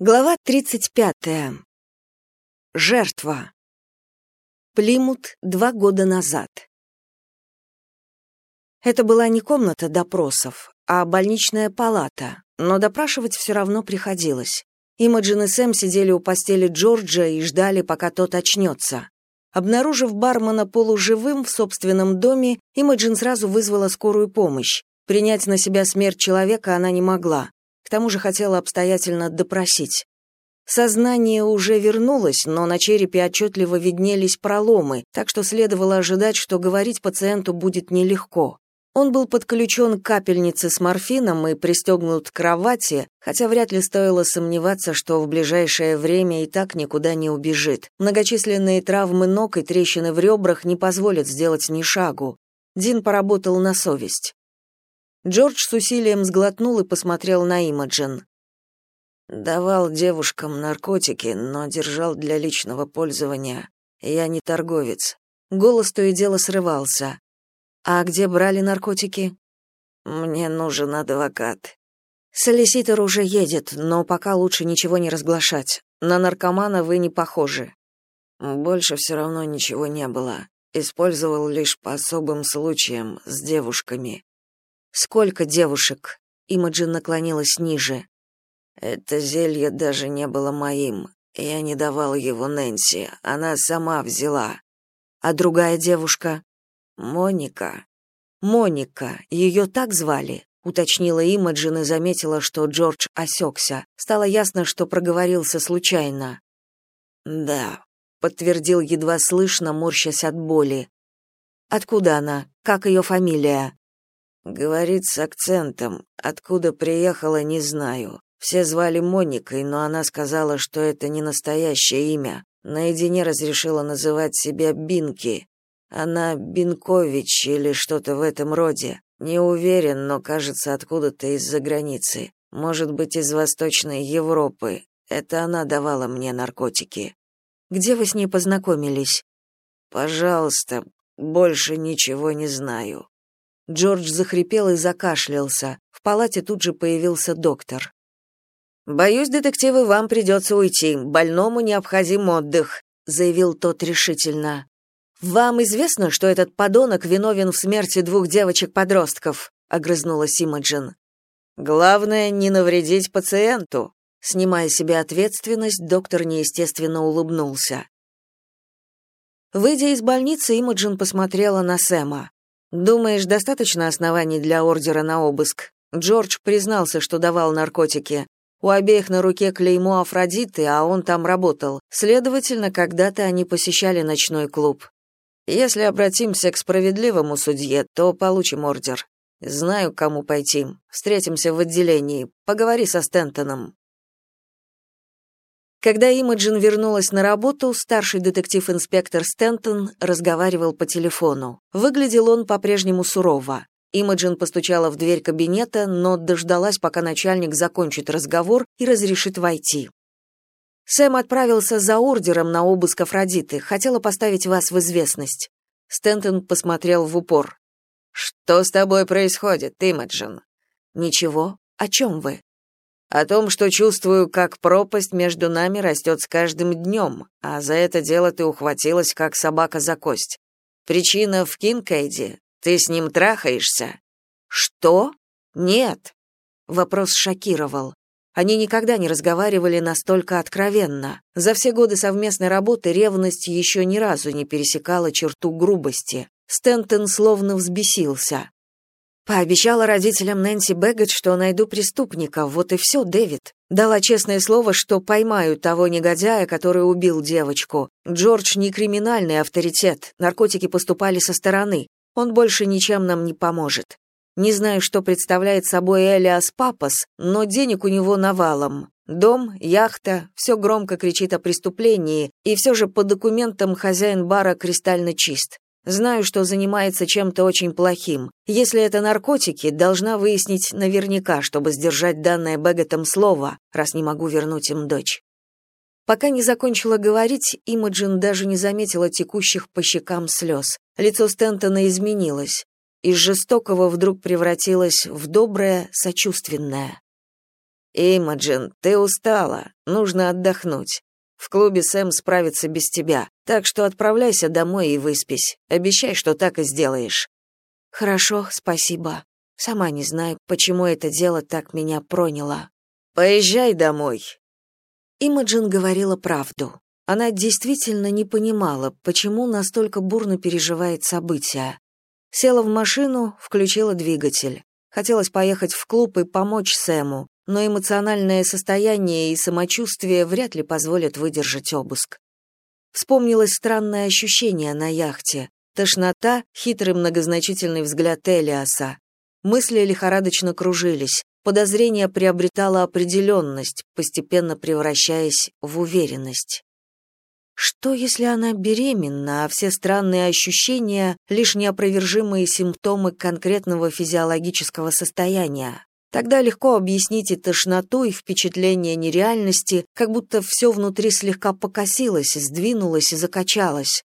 Глава 35. Жертва. Плимут два года назад. Это была не комната допросов, а больничная палата, но допрашивать все равно приходилось. Имаджин и Сэм сидели у постели Джорджа и ждали, пока тот очнется. Обнаружив бармена полуживым в собственном доме, Имаджин сразу вызвала скорую помощь. Принять на себя смерть человека она не могла. К тому же хотела обстоятельно допросить. Сознание уже вернулось, но на черепе отчетливо виднелись проломы, так что следовало ожидать, что говорить пациенту будет нелегко. Он был подключен к капельнице с морфином и пристегнут к кровати, хотя вряд ли стоило сомневаться, что в ближайшее время и так никуда не убежит. Многочисленные травмы ног и трещины в ребрах не позволят сделать ни шагу. Дин поработал на совесть. Джордж с усилием сглотнул и посмотрел на Имаджин. «Давал девушкам наркотики, но держал для личного пользования. Я не торговец». Голос то и дело срывался. «А где брали наркотики?» «Мне нужен адвокат». «Солиситор уже едет, но пока лучше ничего не разглашать. На наркомана вы не похожи». «Больше все равно ничего не было. Использовал лишь по особым случаям, с девушками». Сколько девушек? Имаджин наклонилась ниже. Это зелье даже не было моим. Я не давал его Нэнси, она сама взяла. А другая девушка? Моника. Моника, ее так звали? уточнила Имаджин и заметила, что Джордж осекся. Стало ясно, что проговорился случайно. Да, подтвердил едва слышно, морщась от боли. Откуда она? Как ее фамилия? Говорит с акцентом. Откуда приехала, не знаю. Все звали Моникой, но она сказала, что это не настоящее имя. Наедине разрешила называть себя Бинки. Она Бинкович или что-то в этом роде. Не уверен, но кажется откуда-то из-за границы. Может быть, из Восточной Европы. Это она давала мне наркотики. Где вы с ней познакомились? Пожалуйста, больше ничего не знаю. Джордж захрипел и закашлялся. В палате тут же появился доктор. «Боюсь, детективы, вам придется уйти. Больному необходим отдых», — заявил тот решительно. «Вам известно, что этот подонок виновен в смерти двух девочек-подростков?» — огрызнулась Имаджин. «Главное, не навредить пациенту». Снимая себе ответственность, доктор неестественно улыбнулся. Выйдя из больницы, Имаджин посмотрела на Сэма. Думаешь, достаточно оснований для ордера на обыск? Джордж признался, что давал наркотики. У обеих на руке клеймо Афродиты, а он там работал. Следовательно, когда-то они посещали ночной клуб. Если обратимся к справедливому судье, то получим ордер. Знаю, кому пойти. Встретимся в отделении. Поговори со Стентоном. Когда Имаджин вернулась на работу, старший детектив-инспектор Стентон разговаривал по телефону. Выглядел он по-прежнему сурово. Имаджин постучала в дверь кабинета, но дождалась, пока начальник закончит разговор и разрешит войти. Сэм отправился за ордером на обыск Афродиты, хотела поставить вас в известность. Стентон посмотрел в упор. Что с тобой происходит, Имаджин? Ничего. О чем вы? О том, что чувствую, как пропасть между нами растет с каждым днем, а за это дело ты ухватилась, как собака за кость. Причина в Кинкейде. Ты с ним трахаешься. Что? Нет. Вопрос шокировал. Они никогда не разговаривали настолько откровенно. За все годы совместной работы ревность еще ни разу не пересекала черту грубости. Стентон словно взбесился. Пообещала родителям Нэнси Бэггет, что найду преступника. Вот и все, Дэвид. Дала честное слово, что поймаю того негодяя, который убил девочку. Джордж не криминальный авторитет. Наркотики поступали со стороны. Он больше ничем нам не поможет. Не знаю, что представляет собой Элиас Папас, но денег у него навалом. Дом, яхта, все громко кричит о преступлении, и все же по документам хозяин бара кристально чист. Знаю, что занимается чем-то очень плохим. Если это наркотики, должна выяснить наверняка, чтобы сдержать данное Бэггетом слово, раз не могу вернуть им дочь. Пока не закончила говорить, Имаджин даже не заметила текущих по щекам слез. Лицо Стентона изменилось. Из жестокого вдруг превратилось в доброе, сочувственное. «Имаджин, ты устала, нужно отдохнуть. В клубе Сэм справится без тебя, так что отправляйся домой и выспись. Обещай, что так и сделаешь». «Хорошо, спасибо. Сама не знаю, почему это дело так меня проняло». «Поезжай домой». Имаджин говорила правду. Она действительно не понимала, почему настолько бурно переживает события. Села в машину, включила двигатель. Хотелось поехать в клуб и помочь Сэму, но эмоциональное состояние и самочувствие вряд ли позволят выдержать обыск. Вспомнилось странное ощущение на яхте, тошнота, хитрый многозначительный взгляд Элиаса. Мысли лихорадочно кружились, подозрение приобретало определенность, постепенно превращаясь в уверенность. Что, если она беременна, а все странные ощущения — лишь неопровержимые симптомы конкретного физиологического состояния? Тогда легко объяснить и тошноту, и впечатление нереальности, как будто все внутри слегка покосилось, сдвинулось и закачалось.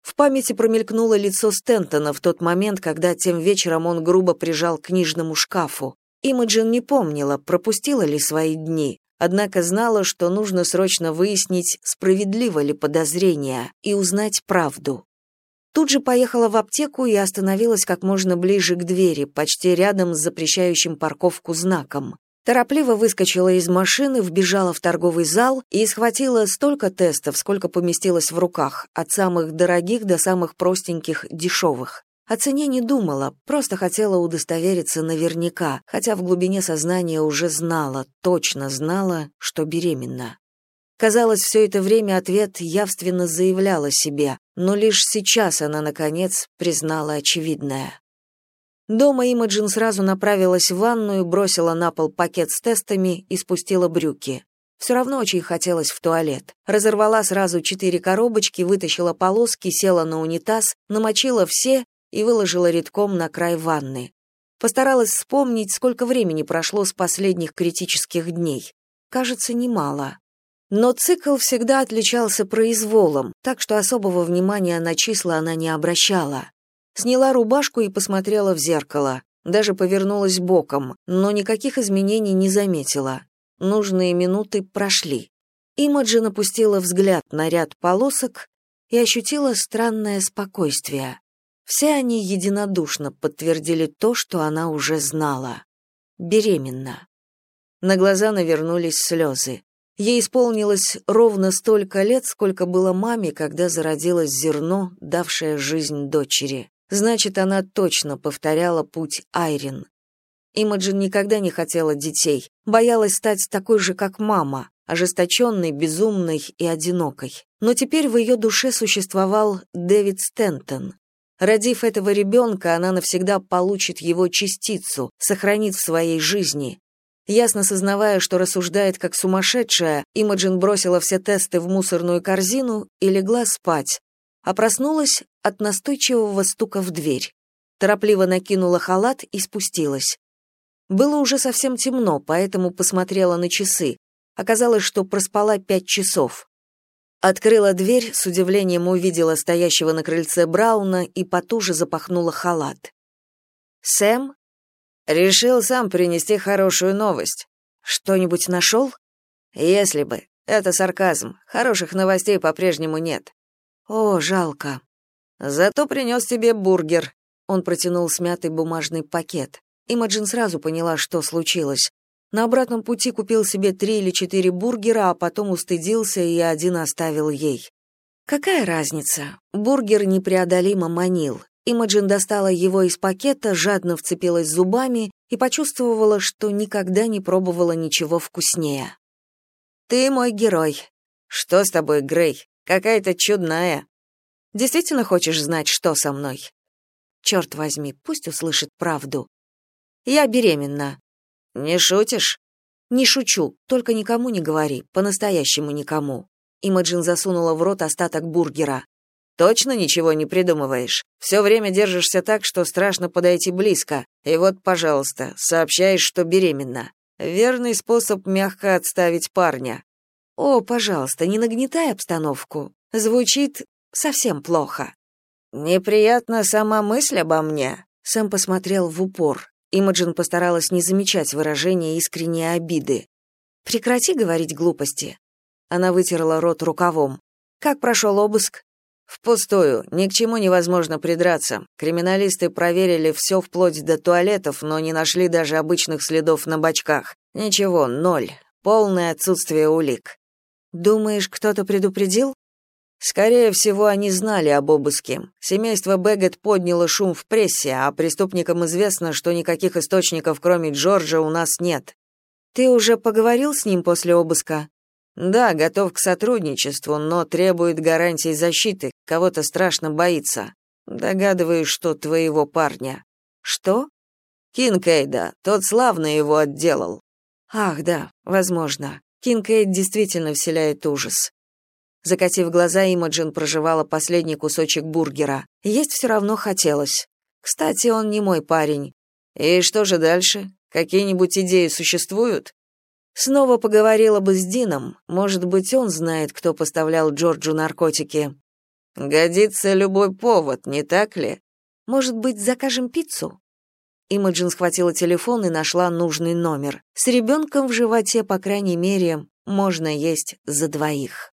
В памяти промелькнуло лицо Стентона в тот момент, когда тем вечером он грубо прижал к книжному шкафу. Имаджин не помнила, пропустила ли свои дни, однако знала, что нужно срочно выяснить, справедливо ли подозрение, и узнать правду. Тут же поехала в аптеку и остановилась как можно ближе к двери, почти рядом с запрещающим парковку знаком. Торопливо выскочила из машины, вбежала в торговый зал и схватила столько тестов, сколько поместилось в руках, от самых дорогих до самых простеньких, дешевых. О цене не думала, просто хотела удостовериться наверняка, хотя в глубине сознания уже знала, точно знала, что беременна. Казалось, все это время ответ явственно заявлял о себе, но лишь сейчас она, наконец, признала очевидное. Дома Имаджин сразу направилась в ванную, бросила на пол пакет с тестами и спустила брюки. Все равно очень хотелось в туалет. Разорвала сразу четыре коробочки, вытащила полоски, села на унитаз, намочила все и выложила редком на край ванны. Постаралась вспомнить, сколько времени прошло с последних критических дней. Кажется, немало. Но цикл всегда отличался произволом, так что особого внимания на числа она не обращала. Сняла рубашку и посмотрела в зеркало. Даже повернулась боком, но никаких изменений не заметила. Нужные минуты прошли. Имаджин опустила взгляд на ряд полосок и ощутила странное спокойствие. Все они единодушно подтвердили то, что она уже знала. Беременна. На глаза навернулись слезы. Ей исполнилось ровно столько лет, сколько было маме, когда зародилось зерно, давшее жизнь дочери. Значит, она точно повторяла путь Айрин. Имаджин никогда не хотела детей, боялась стать такой же, как мама, ожесточенной, безумной и одинокой. Но теперь в ее душе существовал Дэвид Стентон. Родив этого ребенка, она навсегда получит его частицу, сохранит в своей жизни, Ясно сознавая, что рассуждает как сумасшедшая, Имаджин бросила все тесты в мусорную корзину и легла спать, а проснулась от настойчивого стука в дверь. Торопливо накинула халат и спустилась. Было уже совсем темно, поэтому посмотрела на часы. Оказалось, что проспала пять часов. Открыла дверь, с удивлением увидела стоящего на крыльце Брауна и потуже запахнула халат. «Сэм?» Решил сам принести хорошую новость. Что-нибудь нашел? Если бы. Это сарказм. Хороших новостей по-прежнему нет. О, жалко. Зато принес тебе бургер. Он протянул смятый бумажный пакет. Имаджин сразу поняла, что случилось. На обратном пути купил себе три или четыре бургера, а потом устыдился и один оставил ей. Какая разница? Бургер непреодолимо манил. Имаджин достала его из пакета, жадно вцепилась зубами и почувствовала, что никогда не пробовала ничего вкуснее. «Ты мой герой. Что с тобой, Грей? Какая-то чудная. Действительно хочешь знать, что со мной?» «Черт возьми, пусть услышит правду. Я беременна». «Не шутишь?» «Не шучу, только никому не говори, по-настоящему никому». Имаджин засунула в рот остаток бургера. Точно ничего не придумываешь? Все время держишься так, что страшно подойти близко. И вот, пожалуйста, сообщаешь, что беременна. Верный способ мягко отставить парня. О, пожалуйста, не нагнетай обстановку. Звучит совсем плохо. Неприятна сама мысль обо мне. Сэм посмотрел в упор. Имаджин постаралась не замечать выражения искренней обиды. Прекрати говорить глупости. Она вытерла рот рукавом. Как прошел обыск? Впустую, ни к чему невозможно придраться. Криминалисты проверили все вплоть до туалетов, но не нашли даже обычных следов на бачках. Ничего, ноль. Полное отсутствие улик. Думаешь, кто-то предупредил? Скорее всего, они знали об обыске. Семейство Бэггет подняло шум в прессе, а преступникам известно, что никаких источников, кроме Джорджа, у нас нет. Ты уже поговорил с ним после обыска? Да, готов к сотрудничеству, но требует гарантий защиты, кого-то страшно боится. Догадываюсь, что твоего парня. Что? Кинкейда, тот славно его отделал. Ах, да, возможно. Кинкейд действительно вселяет ужас. Закатив глаза, Имаджин проживала последний кусочек бургера. Есть все равно хотелось. Кстати, он не мой парень. И что же дальше? Какие-нибудь идеи существуют? Снова поговорила бы с Дином. Может быть, он знает, кто поставлял Джорджу наркотики. Годится любой повод, не так ли? Может быть, закажем пиццу? Имаджин схватила телефон и нашла нужный номер. С ребенком в животе, по крайней мере, можно есть за двоих.